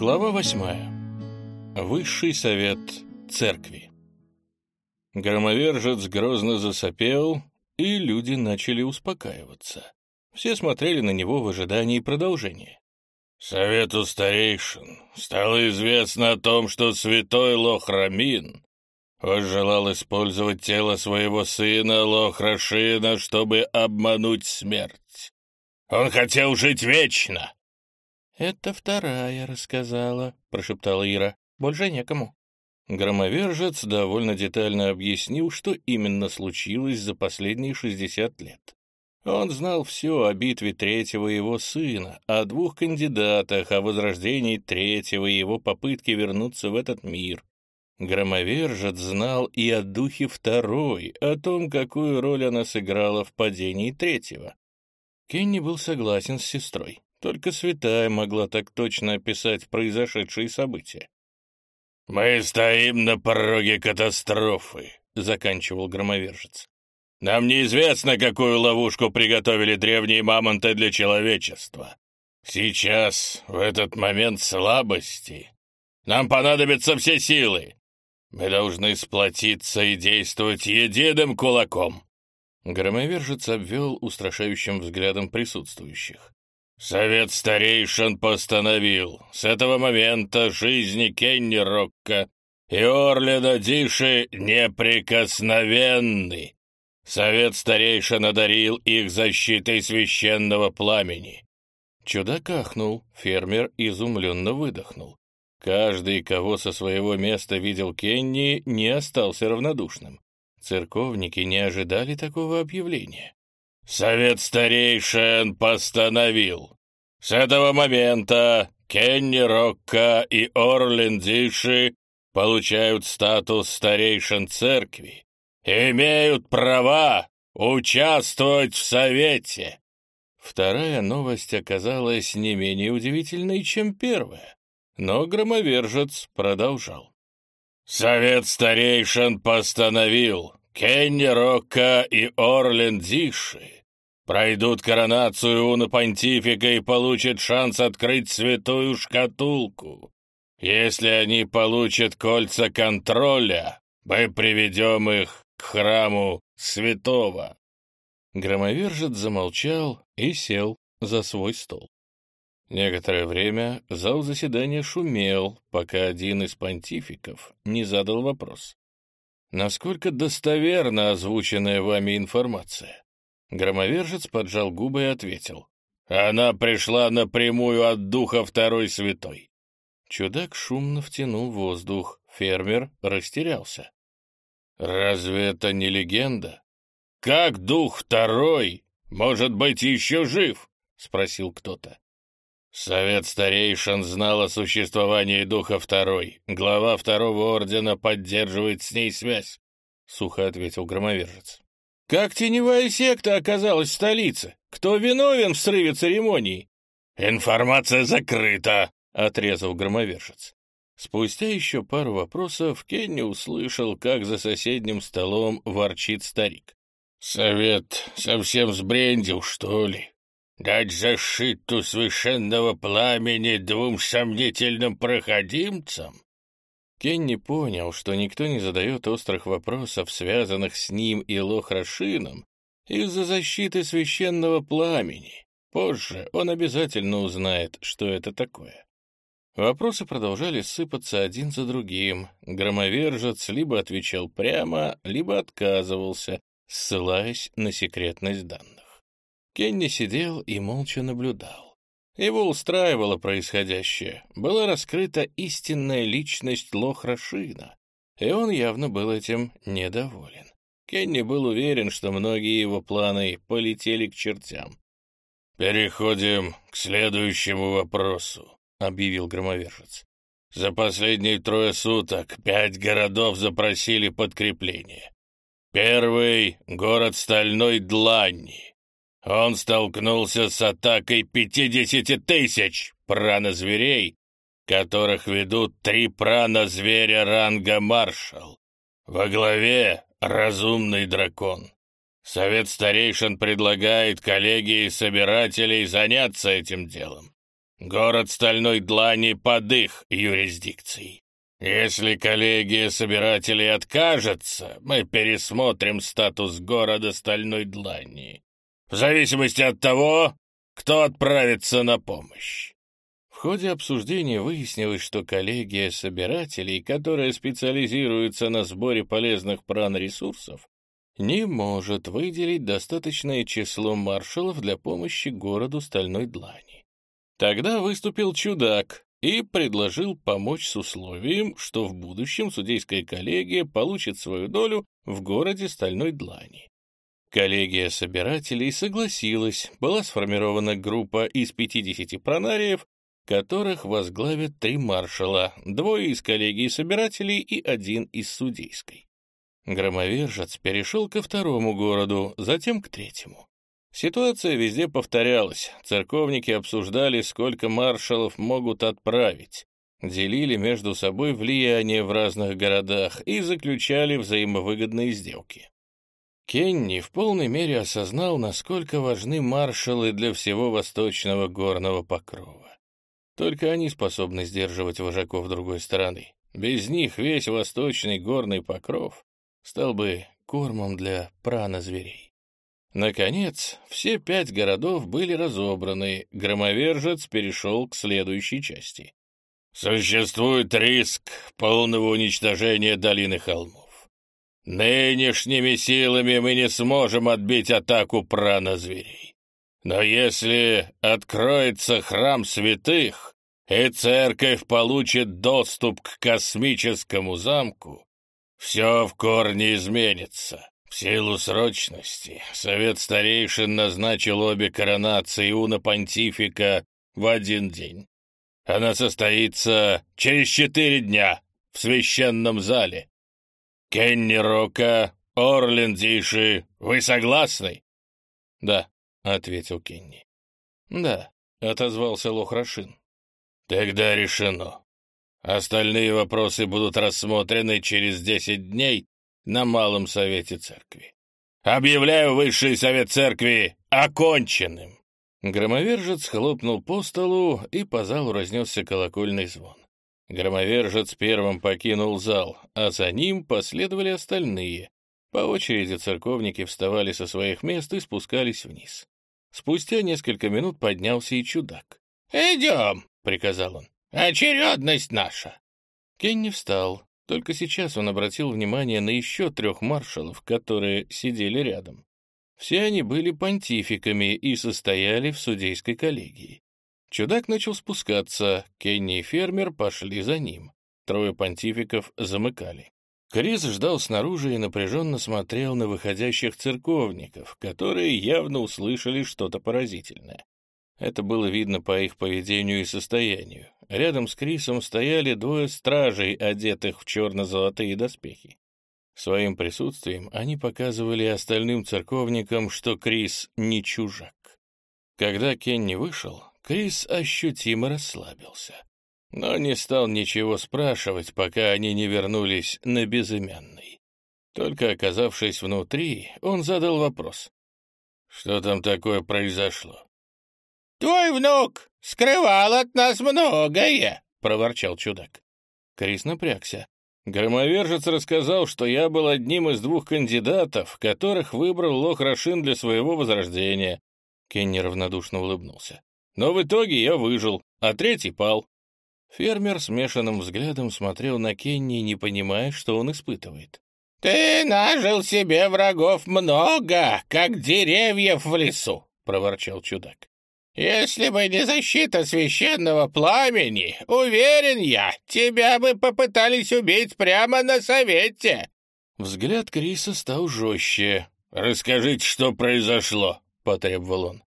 Глава восьмая. Высший совет церкви. Громовержец грозно засопел, и люди начали успокаиваться. Все смотрели на него в ожидании продолжения. Совету старейшин стало известно о том, что святой Лохрамин возжелал использовать тело своего сына Лохрашина, чтобы обмануть смерть. Он хотел жить вечно. «Это вторая рассказала», — прошептала Ира. «Больше некому». Громовержец довольно детально объяснил, что именно случилось за последние шестьдесят лет. Он знал все о битве третьего его сына, о двух кандидатах, о возрождении третьего и его попытке вернуться в этот мир. Громовержец знал и о духе второй, о том, какую роль она сыграла в падении третьего. Кенни был согласен с сестрой. Только святая могла так точно описать произошедшие события. «Мы стоим на пороге катастрофы», — заканчивал громовержец. «Нам неизвестно, какую ловушку приготовили древние мамонты для человечества. Сейчас, в этот момент слабости, нам понадобятся все силы. Мы должны сплотиться и действовать единым кулаком». Громовержец обвел устрашающим взглядом присутствующих. Совет старейшин постановил с этого момента жизни Кенни Рокка и Орлина Диши неприкосновенны. Совет старейшин одарил их защитой священного пламени. Чудак ахнул, фермер изумленно выдохнул. Каждый, кого со своего места видел Кенни, не остался равнодушным. Церковники не ожидали такого объявления. Совет старейшин постановил. С этого момента Кенни Рокка и Орлин Диши получают статус старейшин церкви имеют права участвовать в совете. Вторая новость оказалась не менее удивительной, чем первая, но громовержец продолжал. Совет старейшин постановил Кенни Рокка и Орлин Диши пройдут коронацию уна понтифика и получат шанс открыть святую шкатулку. Если они получат кольца контроля, мы приведем их к храму святого». Громовержец замолчал и сел за свой стол. Некоторое время зал заседания шумел, пока один из понтификов не задал вопрос. «Насколько достоверна озвученная вами информация?» Громовержец поджал губы и ответил. «Она пришла напрямую от духа Второй Святой». Чудак шумно втянул воздух. Фермер растерялся. «Разве это не легенда?» «Как дух Второй может быть еще жив?» — спросил кто-то. Совет старейшин знал о существовании Духа Второй. Глава Второго Ордена поддерживает с ней связь, — сухо ответил громовержец. Как теневая секта оказалась в столице? Кто виновен в срыве церемонии? Информация закрыта, отрезал громовержец. Спустя еще пару вопросов Кенни услышал, как за соседним столом ворчит старик. «Совет совсем сбрендил, что ли? Дать защиту священного пламени двум сомнительным проходимцам? Кенни понял, что никто не задает острых вопросов, связанных с ним и Лохрашином, из-за защиты священного пламени. Позже он обязательно узнает, что это такое. Вопросы продолжали сыпаться один за другим. Громовержец либо отвечал прямо, либо отказывался, ссылаясь на секретность данных. Кенни сидел и молча наблюдал. Его устраивало происходящее. Была раскрыта истинная личность Лохрашина, и он явно был этим недоволен. Кенни был уверен, что многие его планы полетели к чертям. «Переходим к следующему вопросу», — объявил громовержец. «За последние трое суток пять городов запросили подкрепление. Первый — город Стальной Дланни. Он столкнулся с атакой пятидесяти тысяч пранозверей, которых ведут три прана-зверя ранга маршал. Во главе разумный дракон. Совет старейшин предлагает коллегии собирателей заняться этим делом. Город Стальной Длани под их юрисдикцией. Если коллегия собирателей откажется, мы пересмотрим статус города Стальной Длани. В зависимости от того, кто отправится на помощь. В ходе обсуждения выяснилось, что коллегия собирателей, которая специализируется на сборе полезных пран-ресурсов, не может выделить достаточное число маршалов для помощи городу Стальной Длани. Тогда выступил чудак и предложил помочь с условием, что в будущем судейская коллегия получит свою долю в городе Стальной Длани. Коллегия собирателей согласилась, была сформирована группа из 50 пронариев, которых возглавят три маршала, двое из коллегии собирателей и один из судейской. Громовержец перешел ко второму городу, затем к третьему. Ситуация везде повторялась. Церковники обсуждали, сколько маршалов могут отправить, делили между собой влияние в разных городах и заключали взаимовыгодные сделки. Кенни в полной мере осознал, насколько важны маршалы для всего восточного горного покрова. Только они способны сдерживать вожаков другой стороны. Без них весь восточный горный покров стал бы кормом для прана-зверей. Наконец, все пять городов были разобраны, громовержец перешел к следующей части. «Существует риск полного уничтожения долины холмов. Нынешними силами мы не сможем отбить атаку прана-зверей. Но если откроется храм святых, и церковь получит доступ к космическому замку, все в корне изменится. В силу срочности Совет Старейшин назначил обе коронации Уна Понтифика в один день. Она состоится через четыре дня в священном зале. Кенни Рока, Орлен Диши, вы согласны? — Да, — ответил Кенни. — Да, — отозвался Лохрашин. — Тогда решено. Остальные вопросы будут рассмотрены через десять дней на Малом Совете Церкви. Объявляю Высший Совет Церкви оконченным!» Громовержец хлопнул по столу, и по залу разнесся колокольный звон. Громовержец первым покинул зал, а за ним последовали остальные. По очереди церковники вставали со своих мест и спускались вниз. Спустя несколько минут поднялся и чудак. «Идем!» — приказал он. «Очередность наша!» Кенни встал. Только сейчас он обратил внимание на еще трех маршалов, которые сидели рядом. Все они были понтификами и состояли в судейской коллегии. Чудак начал спускаться, Кенни и фермер пошли за ним. Трое понтификов замыкали. Крис ждал снаружи и напряженно смотрел на выходящих церковников, которые явно услышали что-то поразительное. Это было видно по их поведению и состоянию. Рядом с Крисом стояли двое стражей, одетых в черно-золотые доспехи. Своим присутствием они показывали остальным церковникам, что Крис не чужак. Когда Кенни вышел, Крис ощутимо расслабился, но не стал ничего спрашивать, пока они не вернулись на безымянный. Только оказавшись внутри, он задал вопрос. «Что там такое произошло?» «Твой внук скрывал от нас многое», — проворчал чудак. Крис напрягся. Громовержец рассказал, что я был одним из двух кандидатов, которых выбрал Лох Рашин для своего возрождения. Кенни равнодушно улыбнулся. Но в итоге я выжил, а третий пал. Фермер смешанным взглядом смотрел на Кенни, не понимая, что он испытывает. «Ты нажил себе врагов много, как деревьев в лесу», — проворчал чудак. Если бы не защита священного пламени, уверен я, тебя бы попытались убить прямо на совете. Взгляд Криса стал жестче. «Расскажите, что произошло», — потребовал он.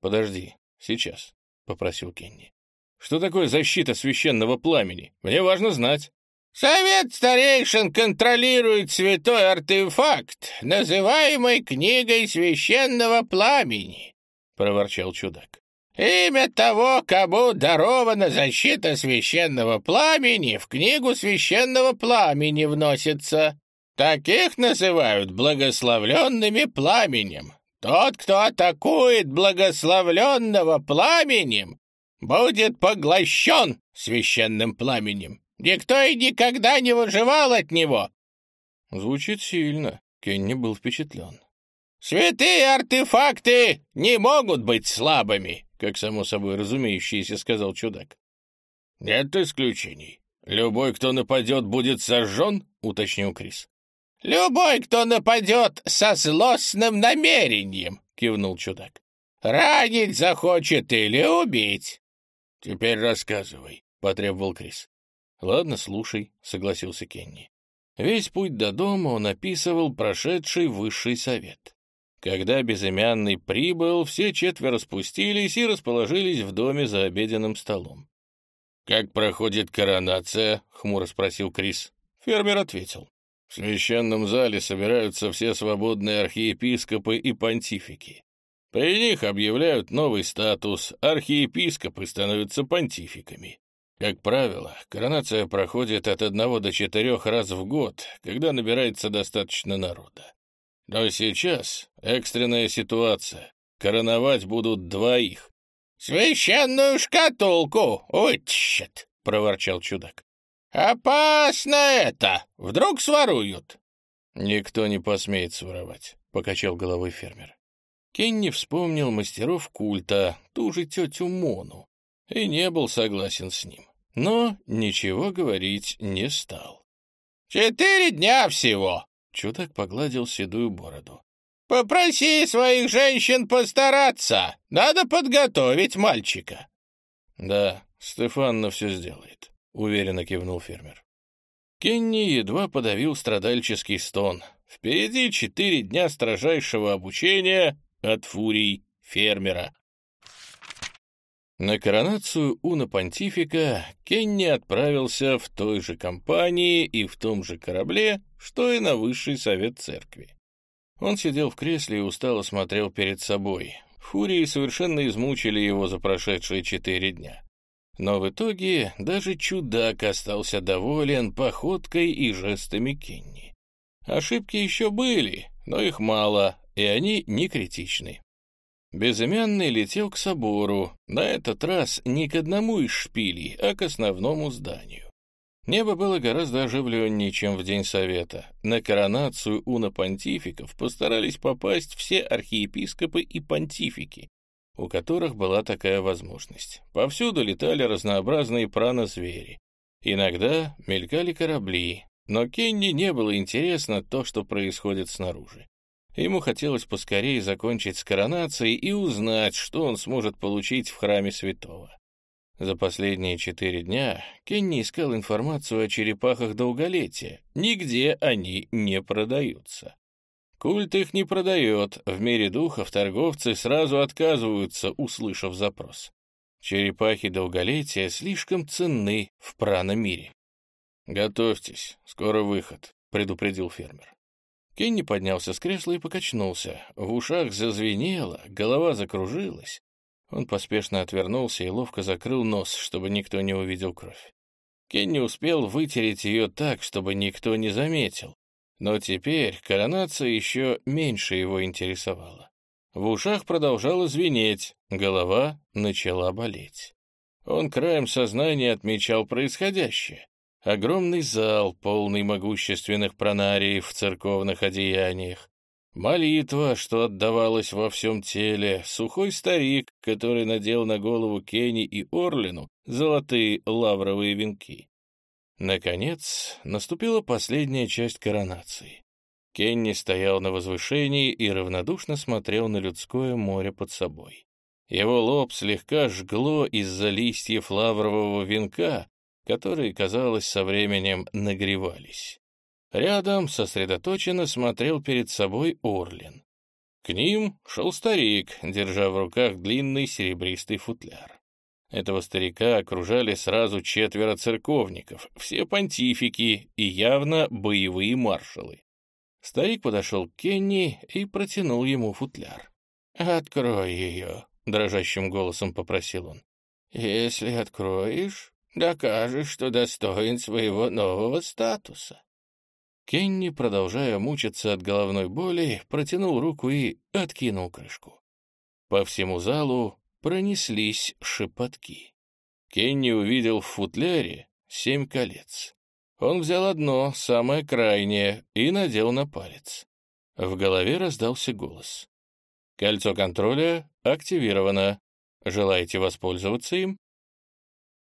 «Подожди, сейчас», — попросил Кенни. «Что такое защита священного пламени? Мне важно знать». «Совет старейшин контролирует святой артефакт, называемый книгой священного пламени. — проворчал чудак. «Имя того, кому дарована защита священного пламени, в книгу священного пламени вносится. Таких называют благословленными пламенем. Тот, кто атакует благословленного пламенем, будет поглощен священным пламенем. Никто и никогда не выживал от него. Звучит сильно. Кенни был впечатлен. «Святые артефакты не могут быть слабыми», как само собой разумеющееся сказал чудак. «Нет исключений. Любой, кто нападет, будет сожжен?» — уточнил Крис. «Любой, кто нападет со злостным намерением», — кивнул чудак. «Ранить захочет или убить». «Теперь рассказывай», — потребовал Крис. «Ладно, слушай», — согласился Кенни. Весь путь до дома он описывал прошедший высший совет. Когда безымянный прибыл, все четверо спустились и расположились в доме за обеденным столом. «Как проходит коронация?» — хмуро спросил Крис. Фермер ответил. «В священном зале собираются все свободные архиепископы и понтифики. При них объявляют новый статус, архиепископы становятся понтификами. Как правило, коронация проходит от одного до четырех раз в год, когда набирается достаточно народа. Но сейчас экстренная ситуация. Короновать будут двоих. «Священную шкатулку утщат!» — проворчал чудак. «Опасно это! Вдруг своруют!» «Никто не посмеет своровать», — покачал головой фермер. Кенни вспомнил мастеров культа, ту же тетю Мону, и не был согласен с ним. Но ничего говорить не стал. «Четыре дня всего!» — чудак погладил седую бороду. «Попроси своих женщин постараться. Надо подготовить мальчика». «Да, Стефанна все сделает», — уверенно кивнул фермер. Кенни едва подавил страдальческий стон. Впереди четыре дня строжайшего обучения от фурий фермера. На коронацию Уна Понтифика Кенни отправился в той же компании и в том же корабле, что и на Высший Совет Церкви. Он сидел в кресле и устало смотрел перед собой. Фурии совершенно измучили его за прошедшие четыре дня. Но в итоге даже чудак остался доволен походкой и жестами Кенни. Ошибки еще были, но их мало, и они не критичны. Безымянный летел к собору, на этот раз не к одному из шпилей, а к основному зданию. Небо было гораздо оживленнее, чем в День Совета. На коронацию уна понтификов постарались попасть все архиепископы и понтифики, у которых была такая возможность. Повсюду летали разнообразные пранозвери. Иногда мелькали корабли, но Кенни не было интересно то, что происходит снаружи. Ему хотелось поскорее закончить с коронацией и узнать, что он сможет получить в храме святого. За последние четыре дня Кенни искал информацию о черепахах долголетия. Нигде они не продаются. Культ их не продает, в мире духов торговцы сразу отказываются, услышав запрос. Черепахи долголетия слишком ценны в прано-мире. «Готовьтесь, скоро выход», — предупредил фермер. Кенни поднялся с кресла и покачнулся. В ушах зазвенело, голова закружилась. Он поспешно отвернулся и ловко закрыл нос, чтобы никто не увидел кровь. Кенни успел вытереть ее так, чтобы никто не заметил. Но теперь коронация еще меньше его интересовала. В ушах продолжало звенеть, голова начала болеть. Он краем сознания отмечал происходящее. Огромный зал, полный могущественных пронариев в церковных одеяниях. Молитва, что отдавалась во всем теле, сухой старик, который надел на голову Кенни и Орлину золотые лавровые венки. Наконец, наступила последняя часть коронации. Кенни стоял на возвышении и равнодушно смотрел на людское море под собой. Его лоб слегка жгло из-за листьев лаврового венка, которые, казалось, со временем нагревались. Рядом сосредоточенно смотрел перед собой Орлин. К ним шел старик, держа в руках длинный серебристый футляр. Этого старика окружали сразу четверо церковников, все понтифики и явно боевые маршалы. Старик подошел к Кенни и протянул ему футляр. «Открой ее», — дрожащим голосом попросил он. «Если откроешь, Докажешь, что достоин своего нового статуса». Кенни, продолжая мучиться от головной боли, протянул руку и откинул крышку. По всему залу пронеслись шепотки. Кенни увидел в футляре семь колец. Он взял одно, самое крайнее, и надел на палец. В голове раздался голос. «Кольцо контроля активировано. Желаете воспользоваться им?»